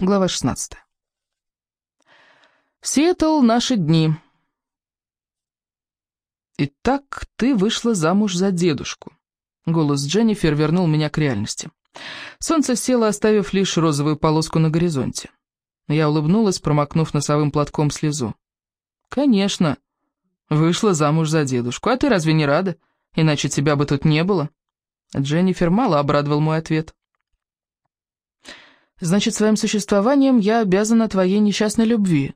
Глава 16. Сиэтл, наши дни. Итак, ты вышла замуж за дедушку. Голос Дженнифер вернул меня к реальности. Солнце село, оставив лишь розовую полоску на горизонте. Я улыбнулась, промокнув носовым платком слезу. «Конечно. Вышла замуж за дедушку. А ты разве не рада? Иначе тебя бы тут не было». Дженнифер мало обрадовал мой ответ. Значит, своим существованием я обязана твоей несчастной любви.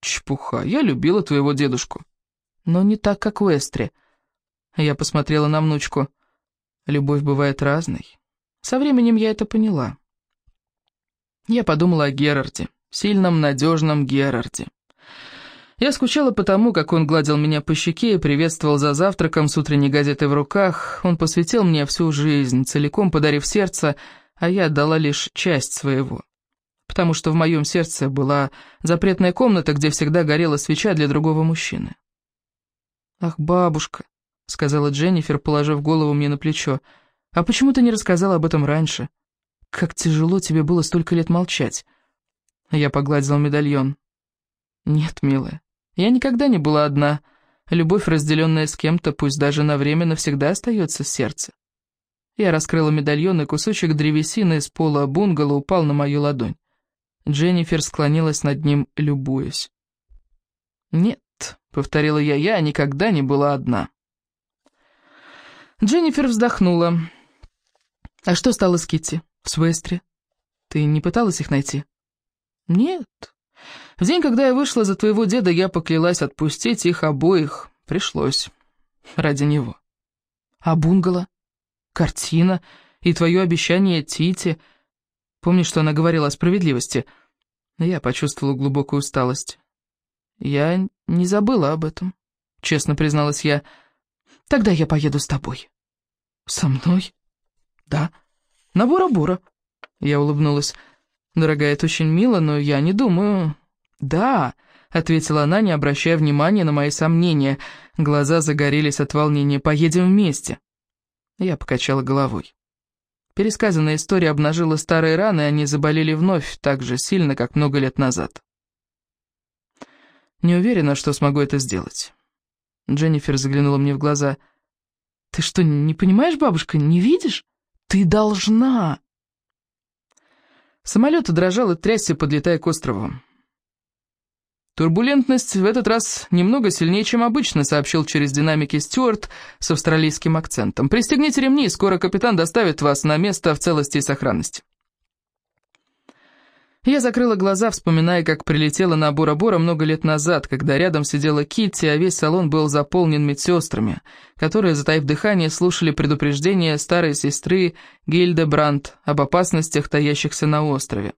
Чепуха, я любила твоего дедушку. Но не так, как в Эстре. Я посмотрела на внучку. Любовь бывает разной. Со временем я это поняла. Я подумала о Герарде, сильном, надежном Герарде. Я скучала по тому, как он гладил меня по щеке и приветствовал за завтраком с утренней газетой в руках. Он посвятил мне всю жизнь, целиком подарив сердце, а я отдала лишь часть своего. Потому что в моем сердце была запретная комната, где всегда горела свеча для другого мужчины. «Ах, бабушка», — сказала Дженнифер, положив голову мне на плечо, — «а почему ты не рассказала об этом раньше? Как тяжело тебе было столько лет молчать». Я погладила медальон. «Нет, милая, я никогда не была одна. Любовь, разделенная с кем-то, пусть даже на время, навсегда остается в сердце. Я раскрыла медальон, и кусочек древесины из пола бунгало упал на мою ладонь. Дженнифер склонилась над ним, любуясь. «Нет», — повторила я, — «я никогда не была одна». Дженнифер вздохнула. «А что стало с Китти в Суэстре? Ты не пыталась их найти?» «Нет. В день, когда я вышла за твоего деда, я поклялась отпустить их обоих. Пришлось. Ради него». «А бунгало?» Картина и твое обещание Тите. Помнишь, что она говорила о справедливости? Я почувствовала глубокую усталость. Я не забыла об этом, честно призналась я. Тогда я поеду с тобой. Со мной? Да. На Бора-Бора. Я улыбнулась. Дорогая, это очень мило, но я не думаю... Да, ответила она, не обращая внимания на мои сомнения. Глаза загорелись от волнения. Поедем вместе. Я покачала головой. Пересказанная история обнажила старые раны, и они заболели вновь так же сильно, как много лет назад. Не уверена, что смогу это сделать. Дженнифер заглянула мне в глаза. «Ты что, не понимаешь, бабушка, не видишь? Ты должна!» Самолет дрожал и трясся, подлетая к острову. «Турбулентность в этот раз немного сильнее, чем обычно», — сообщил через динамики Стюарт с австралийским акцентом. «Пристегните ремни, скоро капитан доставит вас на место в целости и сохранности». Я закрыла глаза, вспоминая, как прилетела на Бора-Бора много лет назад, когда рядом сидела Китти, а весь салон был заполнен медсестрами, которые, затаив дыхание, слушали предупреждения старой сестры Гильде Брандт об опасностях, таящихся на острове.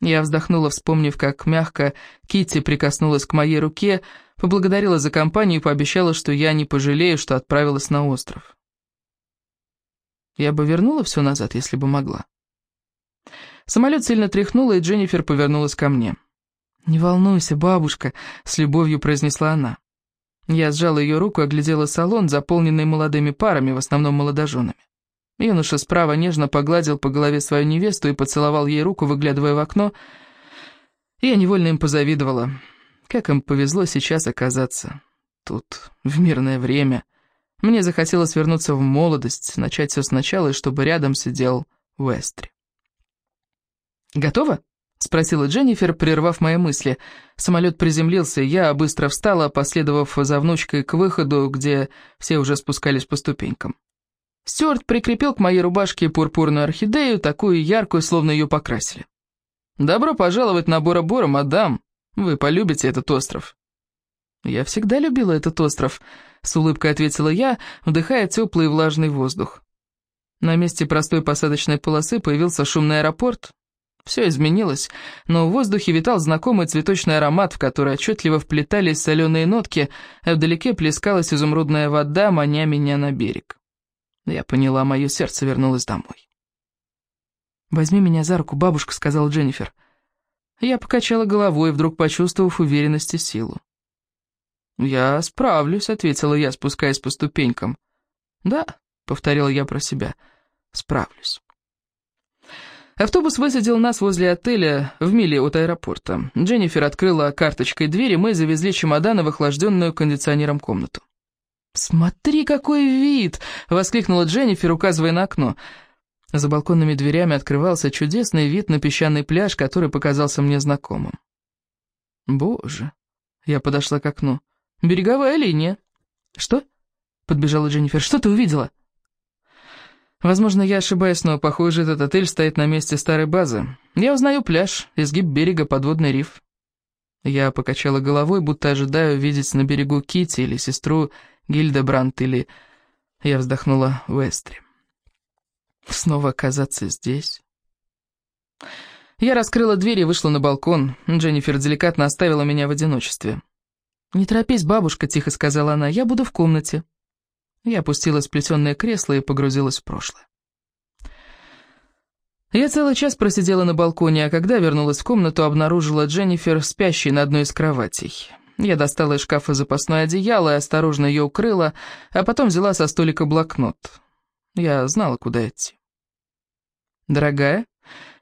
Я вздохнула, вспомнив, как мягко Китти прикоснулась к моей руке, поблагодарила за компанию и пообещала, что я не пожалею, что отправилась на остров. Я бы вернула все назад, если бы могла. Самолет сильно тряхнуло, и Дженнифер повернулась ко мне. «Не волнуйся, бабушка», — с любовью произнесла она. Я сжала ее руку и оглядела салон, заполненный молодыми парами, в основном молодоженами. Юноша справа нежно погладил по голове свою невесту и поцеловал ей руку, выглядывая в окно. Я невольно им позавидовала. Как им повезло сейчас оказаться тут, в мирное время. Мне захотелось вернуться в молодость, начать все сначала, и чтобы рядом сидел Уэстри. «Готово?» — спросила Дженнифер, прервав мои мысли. Самолет приземлился, я быстро встала, последовав за внучкой к выходу, где все уже спускались по ступенькам. Стюарт прикрепил к моей рубашке пурпурную орхидею, такую яркую, словно ее покрасили. «Добро пожаловать на Бора-Бора, мадам. Вы полюбите этот остров». «Я всегда любила этот остров», — с улыбкой ответила я, вдыхая теплый и влажный воздух. На месте простой посадочной полосы появился шумный аэропорт. Все изменилось, но в воздухе витал знакомый цветочный аромат, в который отчетливо вплетались соленые нотки, а вдалеке плескалась изумрудная вода, маня меня на берег. Я поняла, мое сердце вернулось домой. «Возьми меня за руку, бабушка», — сказал Дженнифер. Я покачала головой, вдруг почувствовав уверенность и силу. «Я справлюсь», — ответила я, спускаясь по ступенькам. «Да», — повторила я про себя, — «справлюсь». Автобус высадил нас возле отеля в миле от аэропорта. Дженнифер открыла карточкой дверь, и мы завезли чемоданы в охлажденную кондиционером комнату. «Смотри, какой вид!» — воскликнула Дженнифер, указывая на окно. За балконными дверями открывался чудесный вид на песчаный пляж, который показался мне знакомым. «Боже!» — я подошла к окну. «Береговая линия». «Что?» — подбежала Дженнифер. «Что ты увидела?» Возможно, я ошибаюсь, но, похоже, этот отель стоит на месте старой базы. Я узнаю пляж, изгиб берега, подводный риф. Я покачала головой, будто ожидаю видеть на берегу Кити или сестру Гильдебрандт, или... Я вздохнула Уэстри. Снова оказаться здесь. Я раскрыла дверь и вышла на балкон. Дженнифер деликатно оставила меня в одиночестве. «Не торопись, бабушка», — тихо сказала она, — «я буду в комнате». Я опустилась в плетеное кресло и погрузилась в прошлое. Я целый час просидела на балконе, а когда вернулась в комнату, обнаружила Дженнифер спящей на одной из кроватей. Я достала из шкафа запасное одеяло и осторожно ее укрыла, а потом взяла со столика блокнот. Я знала, куда идти. «Дорогая,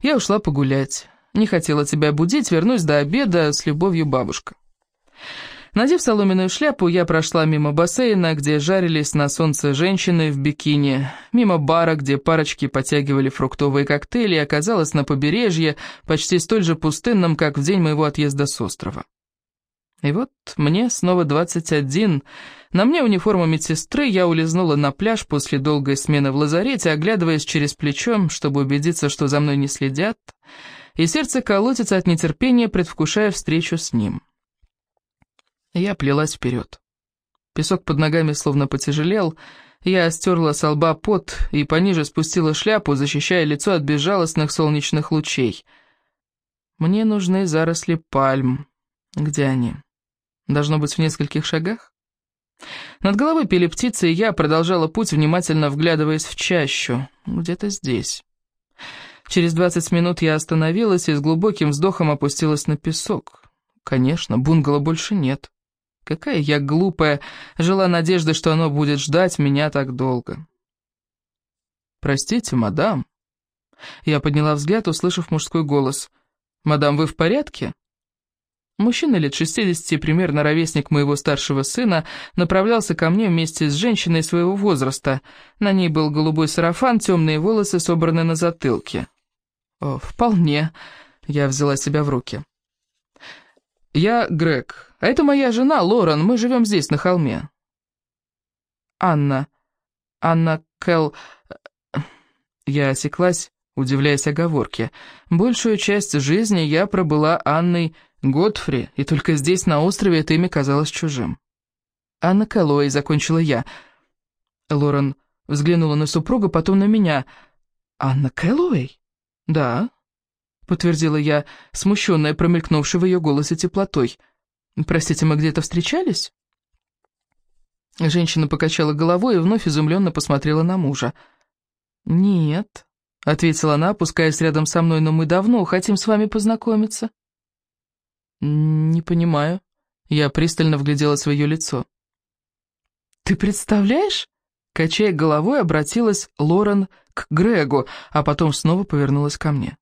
я ушла погулять. Не хотела тебя будить, вернусь до обеда с любовью бабушка». Надев соломенную шляпу, я прошла мимо бассейна, где жарились на солнце женщины в бикини, мимо бара, где парочки потягивали фруктовые коктейли, и оказалась на побережье, почти столь же пустынном, как в день моего отъезда с острова. И вот мне снова 21. На мне униформа медсестры, я улизнула на пляж после долгой смены в лазарете, оглядываясь через плечо, чтобы убедиться, что за мной не следят, и сердце колотится от нетерпения, предвкушая встречу с ним. Я плелась вперед. Песок под ногами словно потяжелел, я стерла с лба пот и пониже спустила шляпу, защищая лицо от безжалостных солнечных лучей. Мне нужны заросли пальм. Где они? Должно быть в нескольких шагах? Над головой пели птицы, и я продолжала путь, внимательно вглядываясь в чащу. Где-то здесь. Через двадцать минут я остановилась и с глубоким вздохом опустилась на песок. Конечно, бунгало больше нет. Какая я глупая, жила надеждой, что оно будет ждать меня так долго. «Простите, мадам». Я подняла взгляд, услышав мужской голос. «Мадам, вы в порядке?» Мужчина лет шестидесяти, примерно ровесник моего старшего сына, направлялся ко мне вместе с женщиной своего возраста. На ней был голубой сарафан, темные волосы собраны на затылке. «О, вполне», — я взяла себя в руки. «Я Грег, а это моя жена Лорен, мы живем здесь, на холме». «Анна, Анна Кэл...» Я осеклась, удивляясь оговорке. Большую часть жизни я пробыла Анной Годфри, и только здесь, на острове, это имя казалось чужим. «Анна Кэллоуэй», — закончила я. Лорен взглянула на супруга, потом на меня. «Анна Кэллоуэй?» «Да», — подтвердила я, смущенная, промелькнувшей в ее голосе теплотой. «Простите, мы где-то встречались?» Женщина покачала головой и вновь изумленно посмотрела на мужа. «Нет», — ответила она, опускаясь рядом со мной, — «но мы давно хотим с вами познакомиться». «Не понимаю». Я пристально вгляделась в ее лицо. «Ты представляешь?» Качая головой, обратилась Лорен к Грегу, а потом снова повернулась ко мне.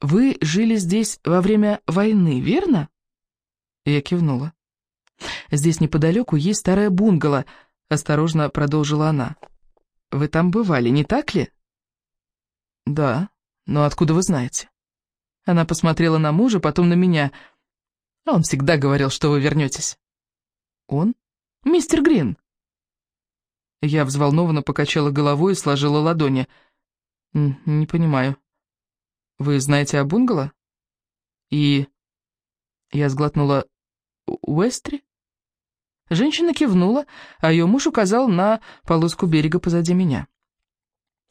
«Вы жили здесь во время войны, верно?» Я кивнула. «Здесь неподалеку есть старая бунгало», — осторожно продолжила она. «Вы там бывали, не так ли?» «Да, но откуда вы знаете?» Она посмотрела на мужа, потом на меня. Он всегда говорил, что вы вернетесь. Он? Мистер Грин. Я взволнованно покачала головой и сложила ладони. «Не понимаю. Вы знаете о бунгало?» «И...» Я сглотнула. «Уэстри?» Женщина кивнула, а ее муж указал на полоску берега позади меня.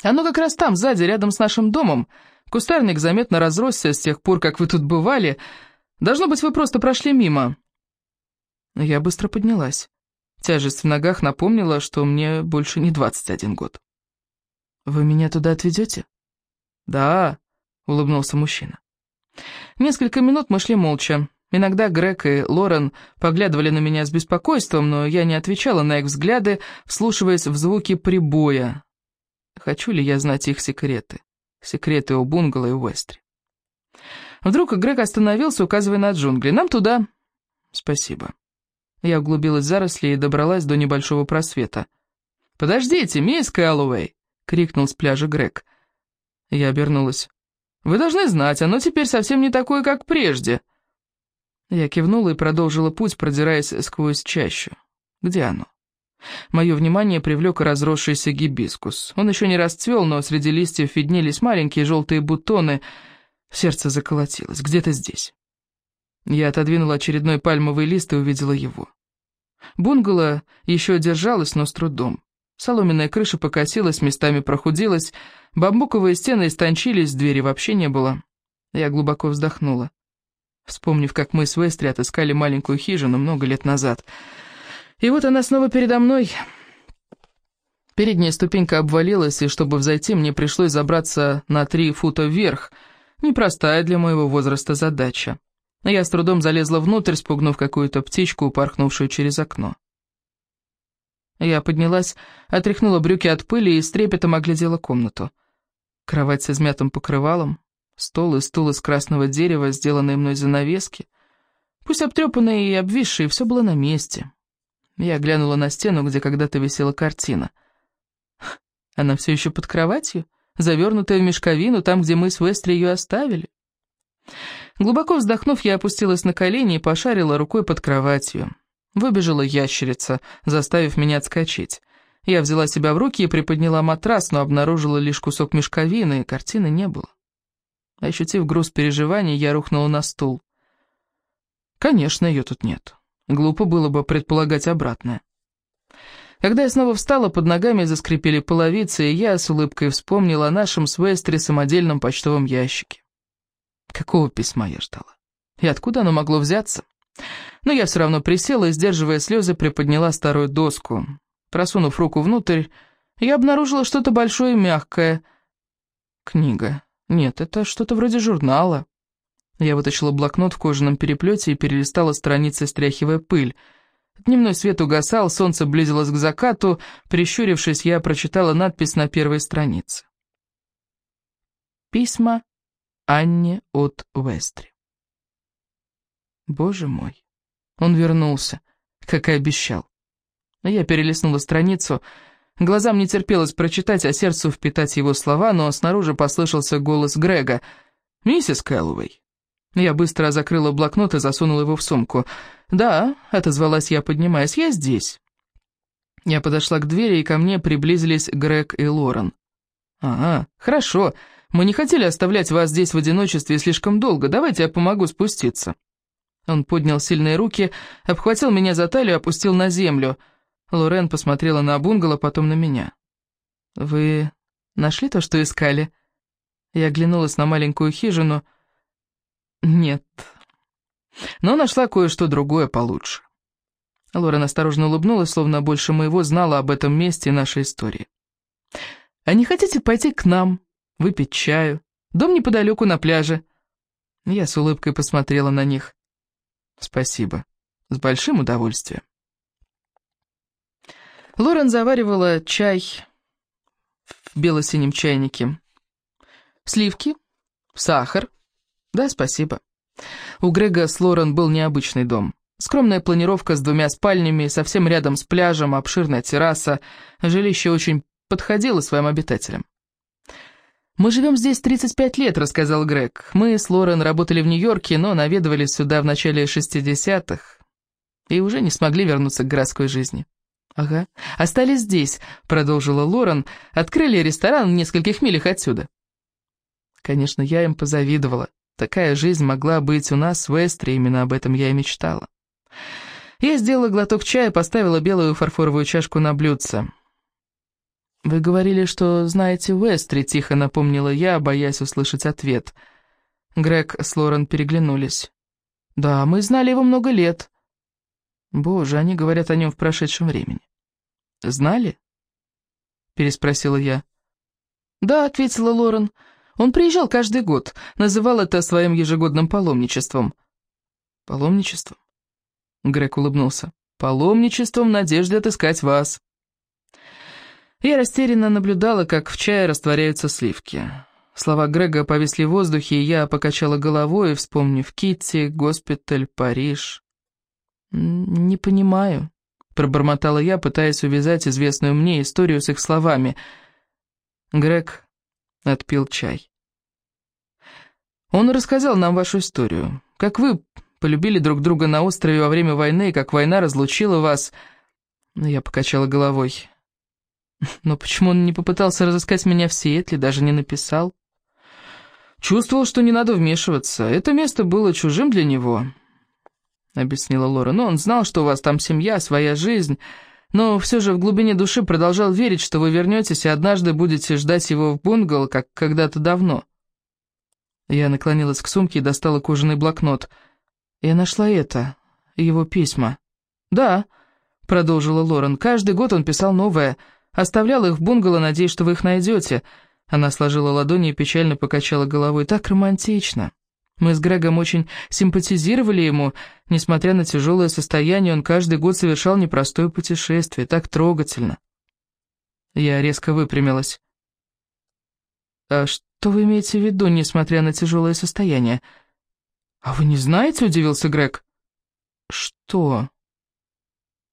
«Оно как раз там, сзади, рядом с нашим домом. Кустарник заметно разросся с тех пор, как вы тут бывали. Должно быть, вы просто прошли мимо». Я быстро поднялась. Тяжесть в ногах напомнила, что мне больше не 21 год. «Вы меня туда отведете?» «Да», — улыбнулся мужчина. Несколько минут мы шли молча. Иногда Грег и Лорен поглядывали на меня с беспокойством, но я не отвечала на их взгляды, вслушиваясь в звуки прибоя. Хочу ли я знать их секреты? Секреты у бунгало и Уэстри. Вдруг Грег остановился, указывая на джунгли. «Нам туда». «Спасибо». Я углубилась в заросли и добралась до небольшого просвета. «Подождите, мисс Кэллоуэй!» — крикнул с пляжа Грег. Я обернулась. «Вы должны знать, оно теперь совсем не такое, как прежде». Я кивнула и продолжила путь, продираясь сквозь чащу. «Где оно?» Мое внимание привлек разросшийся гибискус. Он еще не расцвел, но среди листьев виднелись маленькие желтые бутоны. Сердце заколотилось. Где-то здесь. Я отодвинула очередной пальмовый лист и увидела его. Бунгало еще держалось, но с трудом. Соломенная крыша покосилась, местами прохудилась, бамбуковые стены истончились, двери вообще не было. Я глубоко вздохнула, вспомнив, как мы с Вестри отыскали маленькую хижину много лет назад — и вот она снова передо мной. Передняя ступенька обвалилась, и чтобы взойти, мне пришлось забраться на три фута вверх. Непростая для моего возраста задача. Я с трудом залезла внутрь, спугнув какую-то птичку, упорхнувшую через окно. Я поднялась, отряхнула брюки от пыли и с трепетом оглядела комнату. Кровать с измятым покрывалом, стол и стул из красного дерева, сделанные мной занавески. Пусть обтрепанные и обвисшие, все было на месте. Я глянула на стену, где когда-то висела картина. Она все еще под кроватью, завернутая в мешковину, там, где мы с Вестри ее оставили. Глубоко вздохнув, я опустилась на колени и пошарила рукой под кроватью. Выбежала ящерица, заставив меня отскочить. Я взяла себя в руки и приподняла матрас, но обнаружила лишь кусок мешковины, и картины не было. Ощутив груз переживаний, я рухнула на стул. Конечно, ее тут нет. Глупо было бы предполагать обратное. Когда я снова встала, под ногами заскрипели половицы, и я с улыбкой вспомнила о нашем с Вестри самодельном почтовом ящике. Какого письма я ждала? И откуда оно могло взяться? Но я все равно присела и, сдерживая слезы, приподняла старую доску. Просунув руку внутрь, я обнаружила что-то большое и мягкое. Книга. Нет, это что-то вроде журнала. Я вытащила блокнот в кожаном переплете и перелистала страницы, стряхивая пыль. Дневной свет угасал, солнце близилось к закату. Прищурившись, я прочитала надпись на первой странице. Письма Анне от Вестри. Боже мой, он вернулся, как и обещал. Я перелистнула страницу. Глазам не терпелось прочитать, а сердцу впитать его слова, но снаружи послышался голос Грега. «Миссис Кэллоуэй, я быстро закрыла блокнот и засунула его в сумку. «Да», — отозвалась я, поднимаясь, — «я здесь». Я подошла к двери, и ко мне приблизились Грег и Лорен. «Ага, хорошо. Мы не хотели оставлять вас здесь в одиночестве слишком долго. Давайте я помогу спуститься». Он поднял сильные руки, обхватил меня за талию опустил на землю. Лорен посмотрела на бунгало, потом на меня. «Вы нашли то, что искали?» Я оглянулась на маленькую хижину — «Нет. Но нашла кое-что другое получше». Лорен осторожно улыбнулась, словно больше моего знала об этом месте и нашей истории. «А не хотите пойти к нам, выпить чаю? Дом неподалеку на пляже». Я с улыбкой посмотрела на них. «Спасибо. С большим удовольствием». Лорен заваривала чай в бело-синем чайнике. Сливки, сахар, «Да, спасибо». У Грега с Лорен был необычный дом. Скромная планировка с двумя спальнями, совсем рядом с пляжем, обширная терраса. Жилище очень подходило своим обитателям. «Мы живем здесь 35 лет», — рассказал Грег. «Мы с Лорен работали в Нью-Йорке, но наведывались сюда в начале 60-х и уже не смогли вернуться к городской жизни». «Ага, остались здесь», — продолжила Лорен. «Открыли ресторан в нескольких милях отсюда». Конечно, я им позавидовала. Такая жизнь могла быть у нас в Эстре, именно об этом я и мечтала. Я сделала глоток чая, поставила белую фарфоровую чашку на блюдце. «Вы говорили, что знаете Вестри», — тихо напомнила я, боясь услышать ответ. Грег с Лорен переглянулись. «Да, мы знали его много лет». «Боже, они говорят о нем в прошедшем времени». «Знали?» — переспросила я. «Да», — ответила Лорен, — он приезжал каждый год, называл это своим ежегодным паломничеством. Паломничеством? Грег улыбнулся. Паломничеством надежды отыскать вас. Я растерянно наблюдала, как в чае растворяются сливки. Слова Грега повисли в воздухе, и я покачала головой, вспомнив Китти, госпиталь, Париж. «Не понимаю», — пробормотала я, пытаясь увязать известную мне историю с их словами. Грег отпил чай. «Он рассказал нам вашу историю. Как вы полюбили друг друга на острове во время войны, как война разлучила вас...» Я покачала головой. «Но почему он не попытался разыскать меня в Сиэтле, даже не написал?» Чувствовал, что не надо вмешиваться. Это место было чужим для него, — объяснила Лора. Но он знал, что у вас там семья, своя жизнь, но все же в глубине души продолжал верить, что вы вернетесь и однажды будете ждать его в бунгало, как когда-то давно. Я наклонилась к сумке и достала кожаный блокнот. Я нашла это, его письма. «Да», — продолжила Лорен, — «каждый год он писал новое, оставлял их в бунгало, надеясь, что вы их найдете». Она сложила ладони и печально покачала головой. «Так романтично. Мы с Грегом очень симпатизировали ему. Несмотря на тяжелое состояние, он каждый год совершал непростое путешествие. Так трогательно». Я резко выпрямилась. «А что вы имеете в виду, несмотря на тяжелое состояние?» «А вы не знаете?» — удивился Грег. «Что?»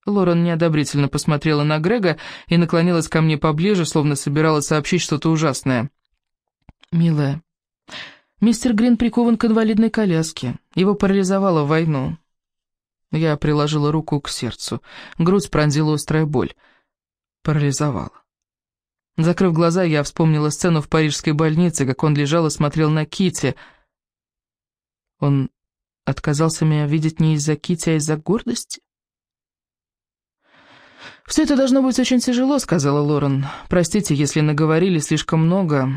Лорен неодобрительно посмотрела на Грега и наклонилась ко мне поближе, словно собиралась сообщить что-то ужасное. «Милая, мистер Грин прикован к инвалидной коляске. Его парализовало в войну». Я приложила руку к сердцу. Грудь пронзила острая боль. Парализовала. Закрыв глаза, я вспомнила сцену в парижской больнице, как он лежал и смотрел на Кити. Он отказался меня видеть не из-за Кити, а из-за гордости? «Все это должно быть очень тяжело», — сказала Лорен. «Простите, если наговорили слишком много.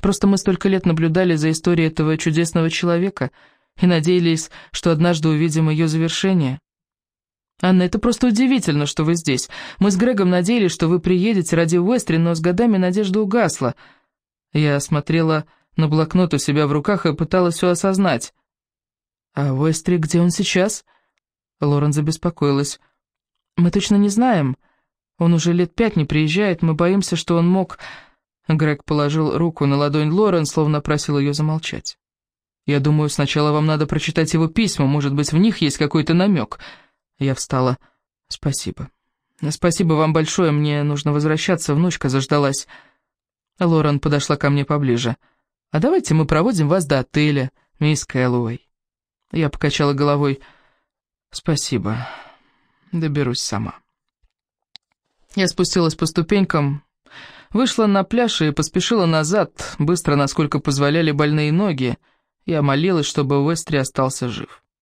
Просто мы столько лет наблюдали за историей этого чудесного человека и надеялись, что однажды увидим ее завершение». «Анна, это просто удивительно, что вы здесь. Мы с Грегом надеялись, что вы приедете ради Уэстри, но с годами надежда угасла». Я смотрела на блокнот у себя в руках и пыталась все осознать. «А Уэстри, где он сейчас?» Лорен забеспокоилась. «Мы точно не знаем». Он уже лет пять не приезжает, мы боимся, что он мог...» Грег положил руку на ладонь Лорен, словно просил ее замолчать. «Я думаю, сначала вам надо прочитать его письма, может быть, в них есть какой-то намек». Я встала. «Спасибо. Спасибо вам большое, мне нужно возвращаться, внучка заждалась». Лорен подошла ко мне поближе. «А давайте мы проводим вас до отеля, мисс Кэллоуэй». Я покачала головой. «Спасибо. Доберусь сама». Я спустилась по ступенькам, вышла на пляж и поспешила назад, быстро, насколько позволяли больные ноги. Я молилась, чтобы Уэстри остался жив.